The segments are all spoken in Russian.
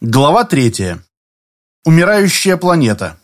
Глава третья. Умирающая планета.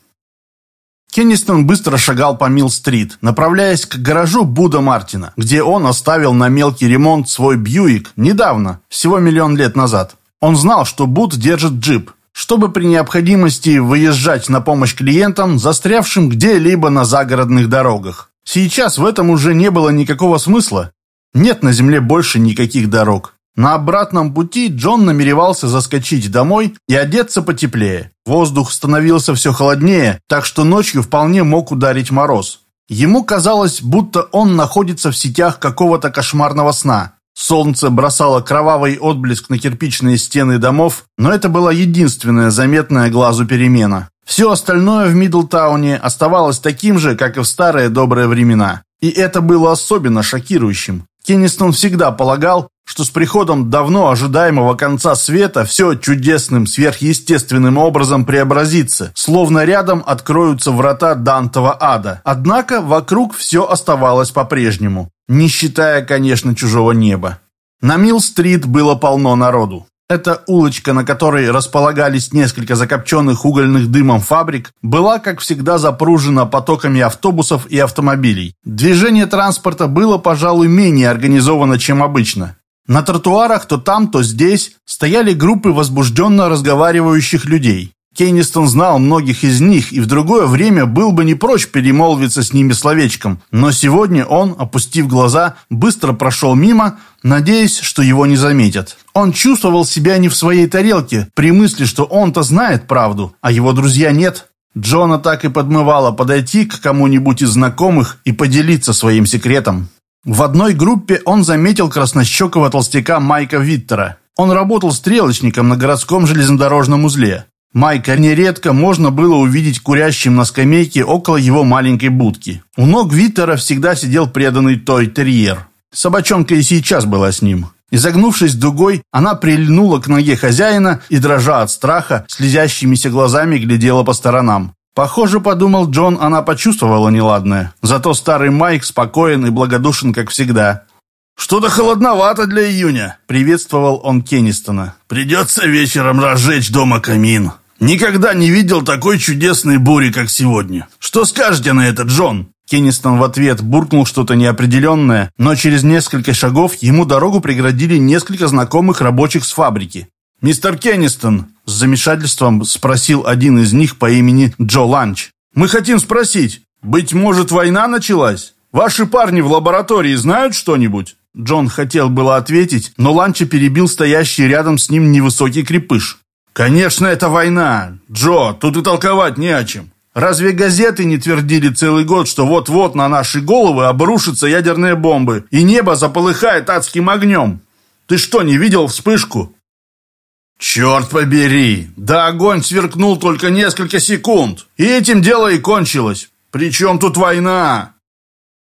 Кеннистон быстро шагал по Милл-стрит, направляясь к гаражу Буда Мартина, где он оставил на мелкий ремонт свой Бьюик недавно, всего миллион лет назад. Он знал, что Буд держит джип, чтобы при необходимости выезжать на помощь клиентам, застрявшим где-либо на загородных дорогах. Сейчас в этом уже не было никакого смысла. Нет на Земле больше никаких дорог. На обратном пути Джон намеревался заскочить домой и одеться потеплее. Воздух становился все холоднее, так что ночью вполне мог ударить мороз. Ему казалось, будто он находится в сетях какого-то кошмарного сна. Солнце бросало кровавый отблеск на кирпичные стены домов, но это была единственная заметная глазу перемена. Все остальное в Мидлтауне оставалось таким же, как и в старые добрые времена. И это было особенно шокирующим. Кеннистон всегда полагал, что с приходом давно ожидаемого конца света все чудесным, сверхъестественным образом преобразится, словно рядом откроются врата Дантова ада. Однако вокруг все оставалось по-прежнему, не считая, конечно, чужого неба. На Милл-стрит было полно народу. Эта улочка, на которой располагались несколько закопченных угольных дымом фабрик, была, как всегда, запружена потоками автобусов и автомобилей. Движение транспорта было, пожалуй, менее организовано, чем обычно. На тротуарах то там, то здесь стояли группы возбужденно разговаривающих людей. Кейнистон знал многих из них и в другое время был бы не прочь перемолвиться с ними словечком, но сегодня он, опустив глаза, быстро прошел мимо, надеясь, что его не заметят. Он чувствовал себя не в своей тарелке при мысли, что он-то знает правду, а его друзья нет. Джона так и подмывало подойти к кому-нибудь из знакомых и поделиться своим секретом. В одной группе он заметил краснощекого толстяка Майка Виттера. Он работал стрелочником на городском железнодорожном узле. Майка нередко можно было увидеть курящим на скамейке около его маленькой будки. У ног Виттера всегда сидел преданный той-терьер. Собачонка и сейчас была с ним. Изогнувшись дугой, она прильнула к ноге хозяина и, дрожа от страха, слезящимися глазами глядела по сторонам. Похоже, подумал Джон, она почувствовала неладное. Зато старый Майк спокоен и благодушен, как всегда. «Что-то холодновато для июня», — приветствовал он Кеннистона. «Придется вечером разжечь дома камин. Никогда не видел такой чудесной бури, как сегодня. Что скажете на это, Джон?» Кеннистон в ответ буркнул что-то неопределенное, но через несколько шагов ему дорогу преградили несколько знакомых рабочих с фабрики. «Мистер Кеннистон», — с замешательством спросил один из них по имени Джо Ланч. «Мы хотим спросить, быть может, война началась? Ваши парни в лаборатории знают что-нибудь?» Джон хотел было ответить, но Ланча перебил стоящий рядом с ним невысокий крепыш. «Конечно, это война! Джо, тут и толковать не о чем. Разве газеты не твердили целый год, что вот-вот на наши головы обрушатся ядерные бомбы, и небо заполыхает адским огнем? Ты что, не видел вспышку? «Черт побери! Да огонь сверкнул только несколько секунд, и этим дело и кончилось. Причем тут война?»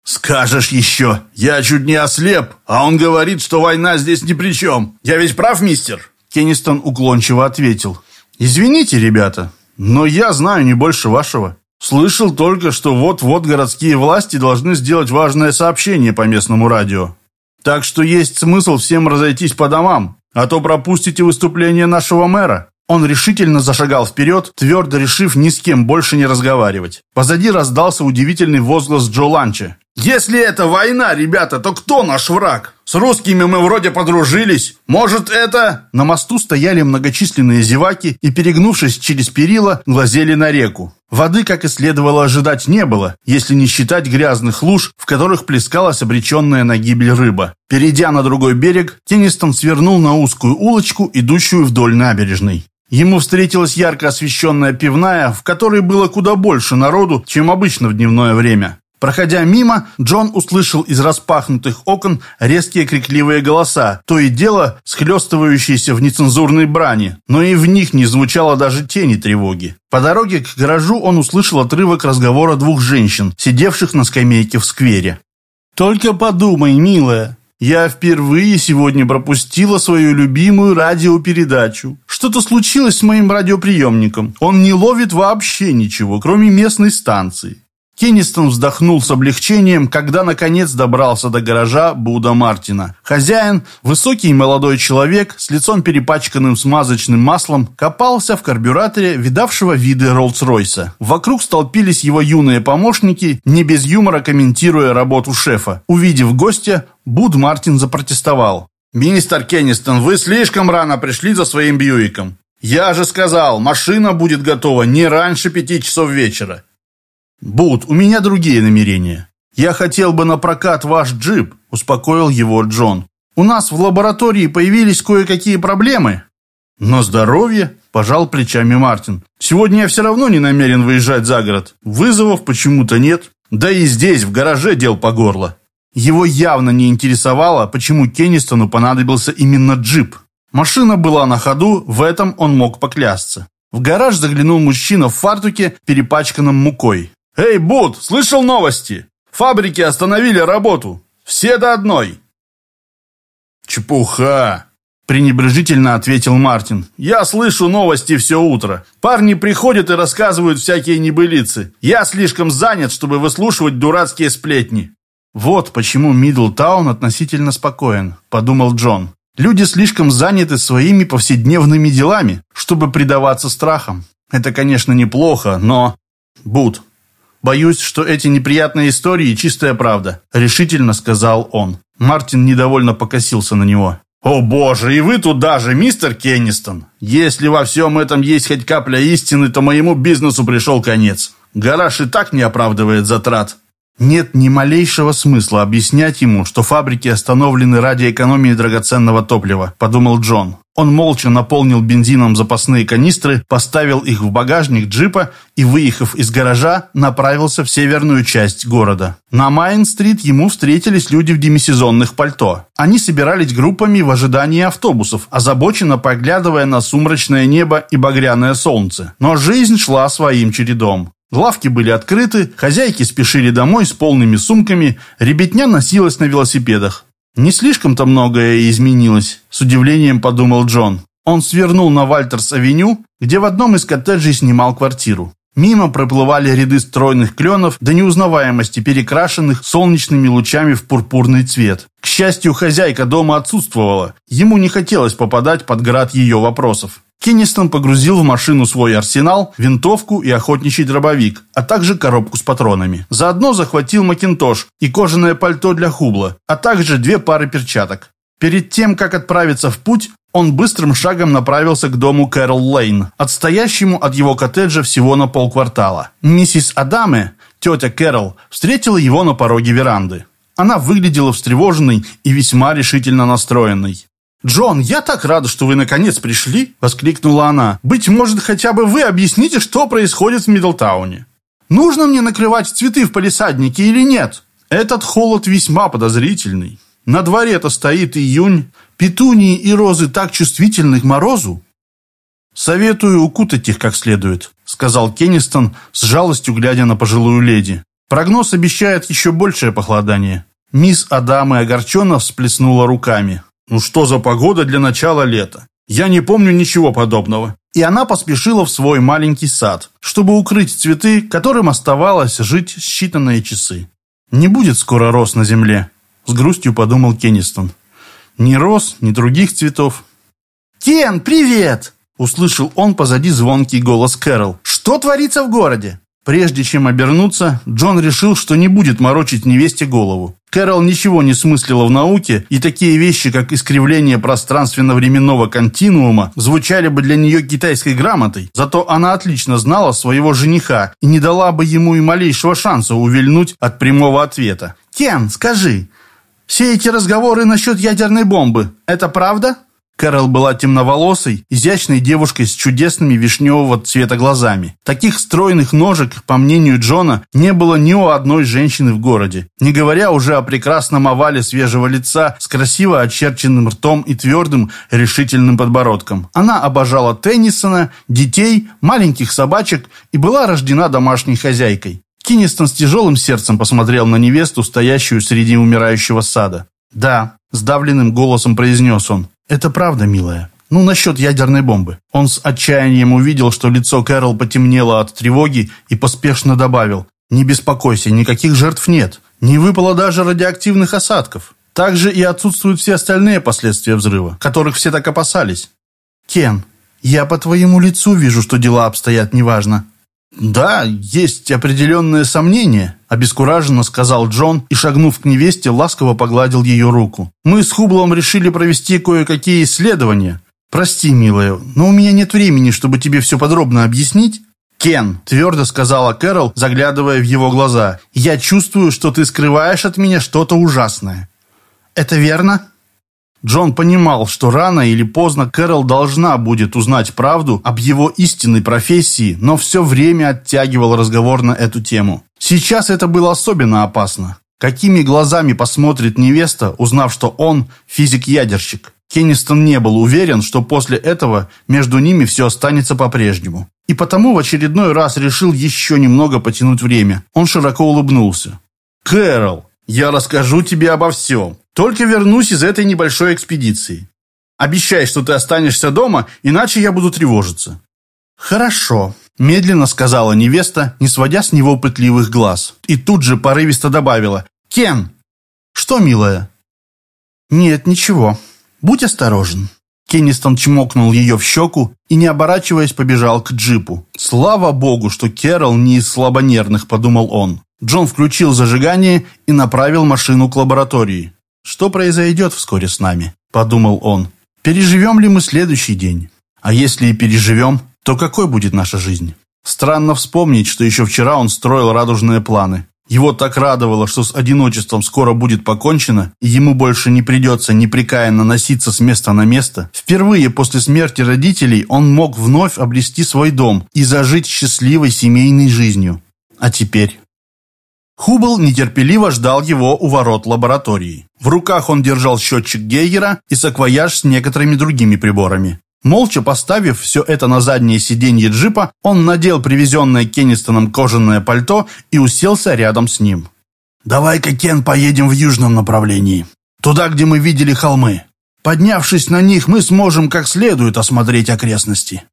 «Скажешь еще, я чуть не ослеп, а он говорит, что война здесь ни при чем. Я ведь прав, мистер?» Кеннистон уклончиво ответил. «Извините, ребята, но я знаю не больше вашего. Слышал только, что вот-вот городские власти должны сделать важное сообщение по местному радио. Так что есть смысл всем разойтись по домам а то пропустите выступление нашего мэра». Он решительно зашагал вперед, твердо решив ни с кем больше не разговаривать. Позади раздался удивительный возглас Джо Ланча. «Если это война, ребята, то кто наш враг? С русскими мы вроде подружились. Может, это...» На мосту стояли многочисленные зеваки и, перегнувшись через перила, глазели на реку. Воды, как и следовало ожидать, не было, если не считать грязных луж, в которых плескалась обреченная на гибель рыба. Перейдя на другой берег, Теннистон свернул на узкую улочку, идущую вдоль набережной. Ему встретилась ярко освещенная пивная, в которой было куда больше народу, чем обычно в дневное время. Проходя мимо, Джон услышал из распахнутых окон резкие крикливые голоса, то и дело схлестывающиеся в нецензурной брани, но и в них не звучало даже тени тревоги. По дороге к гаражу он услышал отрывок разговора двух женщин, сидевших на скамейке в сквере. «Только подумай, милая, я впервые сегодня пропустила свою любимую радиопередачу. Что-то случилось с моим радиоприемником. Он не ловит вообще ничего, кроме местной станции. Кеннистон вздохнул с облегчением, когда наконец добрался до гаража Буда Мартина. Хозяин, высокий молодой человек с лицом перепачканным смазочным маслом, копался в карбюраторе видавшего виды Роллс-Ройса. Вокруг столпились его юные помощники, не без юмора комментируя работу шефа. Увидев гостя, Буд Мартин запротестовал. «Мистер Кеннистон, вы слишком рано пришли за своим Бьюиком. Я же сказал, машина будет готова не раньше пяти часов вечера. «Бут, у меня другие намерения. Я хотел бы на прокат ваш джип», – успокоил его Джон. «У нас в лаборатории появились кое-какие проблемы». «На здоровье?» – пожал плечами Мартин. «Сегодня я все равно не намерен выезжать за город. Вызовов почему-то нет. Да и здесь, в гараже, дел по горло». Его явно не интересовало, почему Кеннистону понадобился именно джип. Машина была на ходу, в этом он мог поклясться. В гараж заглянул мужчина в фартуке, перепачканном мукой. «Эй, Бут, слышал новости? Фабрики остановили работу. Все до одной». «Чепуха!» – пренебрежительно ответил Мартин. «Я слышу новости все утро. Парни приходят и рассказывают всякие небылицы. Я слишком занят, чтобы выслушивать дурацкие сплетни». «Вот почему Мидлтаун относительно спокоен», – подумал Джон. «Люди слишком заняты своими повседневными делами, чтобы предаваться страхам. Это, конечно, неплохо, но...» «Бут, «Боюсь, что эти неприятные истории – чистая правда», – решительно сказал он. Мартин недовольно покосился на него. «О боже, и вы туда же, мистер Кеннистон! Если во всем этом есть хоть капля истины, то моему бизнесу пришел конец. Гараж и так не оправдывает затрат». Нет ни малейшего смысла объяснять ему, что фабрики остановлены ради экономии драгоценного топлива, подумал Джон. Он молча наполнил бензином запасные канистры, поставил их в багажник джипа и, выехав из гаража, направился в северную часть города. На Майн-стрит ему встретились люди в демисезонных пальто. Они собирались группами в ожидании автобусов, озабоченно поглядывая на сумрачное небо и багряное солнце. Но жизнь шла своим чередом. Лавки были открыты, хозяйки спешили домой с полными сумками, ребятня носилась на велосипедах. Не слишком-то многое изменилось, с удивлением подумал Джон. Он свернул на Вальтерс-авеню, где в одном из коттеджей снимал квартиру. Мимо проплывали ряды стройных кленов до неузнаваемости, перекрашенных солнечными лучами в пурпурный цвет. Счастью, хозяйка дома отсутствовала. Ему не хотелось попадать под град ее вопросов. Кеннистон погрузил в машину свой арсенал, винтовку и охотничий дробовик, а также коробку с патронами. Заодно захватил макинтош и кожаное пальто для хубла, а также две пары перчаток. Перед тем, как отправиться в путь, он быстрым шагом направился к дому Кэрол Лейн, отстоящему от его коттеджа всего на полквартала. Миссис Адаме, тетя Кэрол, встретила его на пороге веранды. Она выглядела встревоженной и весьма решительно настроенной. «Джон, я так рада, что вы наконец пришли!» – воскликнула она. «Быть может, хотя бы вы объясните, что происходит в Мидлтауне? Нужно мне накрывать цветы в палисаднике или нет? Этот холод весьма подозрительный. На дворе-то стоит июнь. Петунии и розы так чувствительны к морозу». «Советую укутать их как следует», – сказал Кеннистон, с жалостью глядя на пожилую леди. «Прогноз обещает еще большее похолодание». Мисс Адама огорченно всплеснула руками. Ну что за погода для начала лета? Я не помню ничего подобного. И она поспешила в свой маленький сад, чтобы укрыть цветы, которым оставалось жить считанные часы. Не будет скоро роз на земле, с грустью подумал Кеннистон. Ни роз, ни других цветов. «Кен, привет!» Услышал он позади звонкий голос Кэрол. «Что творится в городе?» Прежде чем обернуться, Джон решил, что не будет морочить невесте голову. Кэрол ничего не смыслила в науке, и такие вещи, как искривление пространственно-временного континуума, звучали бы для нее китайской грамотой, зато она отлично знала своего жениха и не дала бы ему и малейшего шанса увильнуть от прямого ответа. «Кен, скажи, все эти разговоры насчет ядерной бомбы – это правда?» Кэрол была темноволосой, изящной девушкой с чудесными вишневого цвета глазами. Таких стройных ножек, по мнению Джона, не было ни у одной женщины в городе, не говоря уже о прекрасном овале свежего лица с красиво очерченным ртом и твердым, решительным подбородком. Она обожала Теннисона, детей, маленьких собачек и была рождена домашней хозяйкой. Киннистон с тяжелым сердцем посмотрел на невесту, стоящую среди умирающего сада. «Да», – сдавленным голосом произнес он, «Это правда, милая. Ну, насчет ядерной бомбы». Он с отчаянием увидел, что лицо Кэрол потемнело от тревоги и поспешно добавил. Не беспокойся, никаких жертв нет. Не выпало даже радиоактивных осадков. Также и отсутствуют все остальные последствия взрыва, которых все так опасались. Кен, я по твоему лицу вижу, что дела обстоят неважно. «Да, есть определенные сомнения», – обескураженно сказал Джон и, шагнув к невесте, ласково погладил ее руку. «Мы с Хублом решили провести кое-какие исследования. Прости, милая, но у меня нет времени, чтобы тебе все подробно объяснить». «Кен», – твердо сказала Кэрол, заглядывая в его глаза, – «я чувствую, что ты скрываешь от меня что-то ужасное». «Это верно?» Джон понимал, что рано или поздно Кэрол должна будет узнать правду об его истинной профессии, но все время оттягивал разговор на эту тему. Сейчас это было особенно опасно. Какими глазами посмотрит невеста, узнав, что он физик-ядерщик? Кеннистон не был уверен, что после этого между ними все останется по-прежнему. И потому в очередной раз решил еще немного потянуть время. Он широко улыбнулся. «Кэрол, я расскажу тебе обо всем. Только вернусь из этой небольшой экспедиции. Обещай, что ты останешься дома, иначе я буду тревожиться». «Хорошо», – медленно сказала невеста, не сводя с него пытливых глаз. И тут же порывисто добавила. «Кен!» «Что, милая?» «Нет, ничего. Будь осторожен». Кеннистон чмокнул ее в щеку и, не оборачиваясь, побежал к джипу. «Слава богу, что Керол не из слабонервных», – подумал он. Джон включил зажигание и направил машину к лаборатории. «Что произойдет вскоре с нами?» – подумал он. «Переживем ли мы следующий день? А если и переживем, то какой будет наша жизнь?» Странно вспомнить, что еще вчера он строил радужные планы. Его так радовало, что с одиночеством скоро будет покончено, и ему больше не придется непрекаянно носиться с места на место. Впервые после смерти родителей он мог вновь обрести свой дом и зажить счастливой семейной жизнью. А теперь... Хубл нетерпеливо ждал его у ворот лаборатории. В руках он держал счетчик Гейгера и саквояж с некоторыми другими приборами. Молча поставив все это на заднее сиденье джипа, он надел привезенное Кеннистоном кожаное пальто и уселся рядом с ним. «Давай-ка, Кен, поедем в южном направлении. Туда, где мы видели холмы. Поднявшись на них, мы сможем как следует осмотреть окрестности».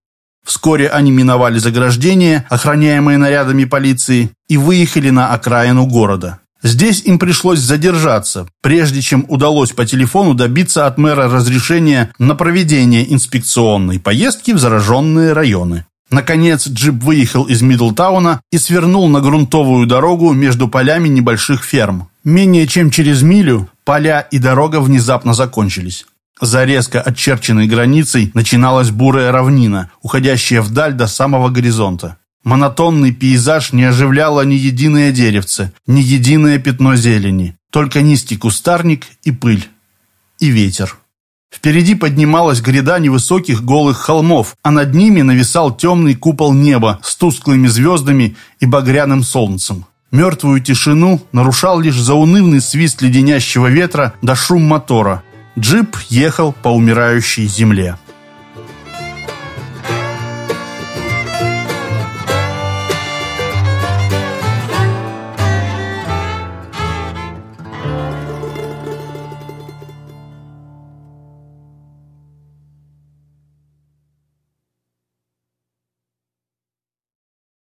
Вскоре они миновали заграждение, охраняемое нарядами полиции, и выехали на окраину города. Здесь им пришлось задержаться, прежде чем удалось по телефону добиться от мэра разрешения на проведение инспекционной поездки в зараженные районы. Наконец джип выехал из Мидлтауна и свернул на грунтовую дорогу между полями небольших ферм. Менее чем через милю поля и дорога внезапно закончились. За резко очерченной границей начиналась бурая равнина, уходящая вдаль до самого горизонта. Монотонный пейзаж не оживляло ни единое деревце, ни единое пятно зелени, только низкий кустарник и пыль, и ветер. Впереди поднималась гряда невысоких голых холмов, а над ними нависал темный купол неба с тусклыми звездами и багряным солнцем. Мертвую тишину нарушал лишь заунывный свист леденящего ветра да шум мотора – Джип ехал по умирающей земле.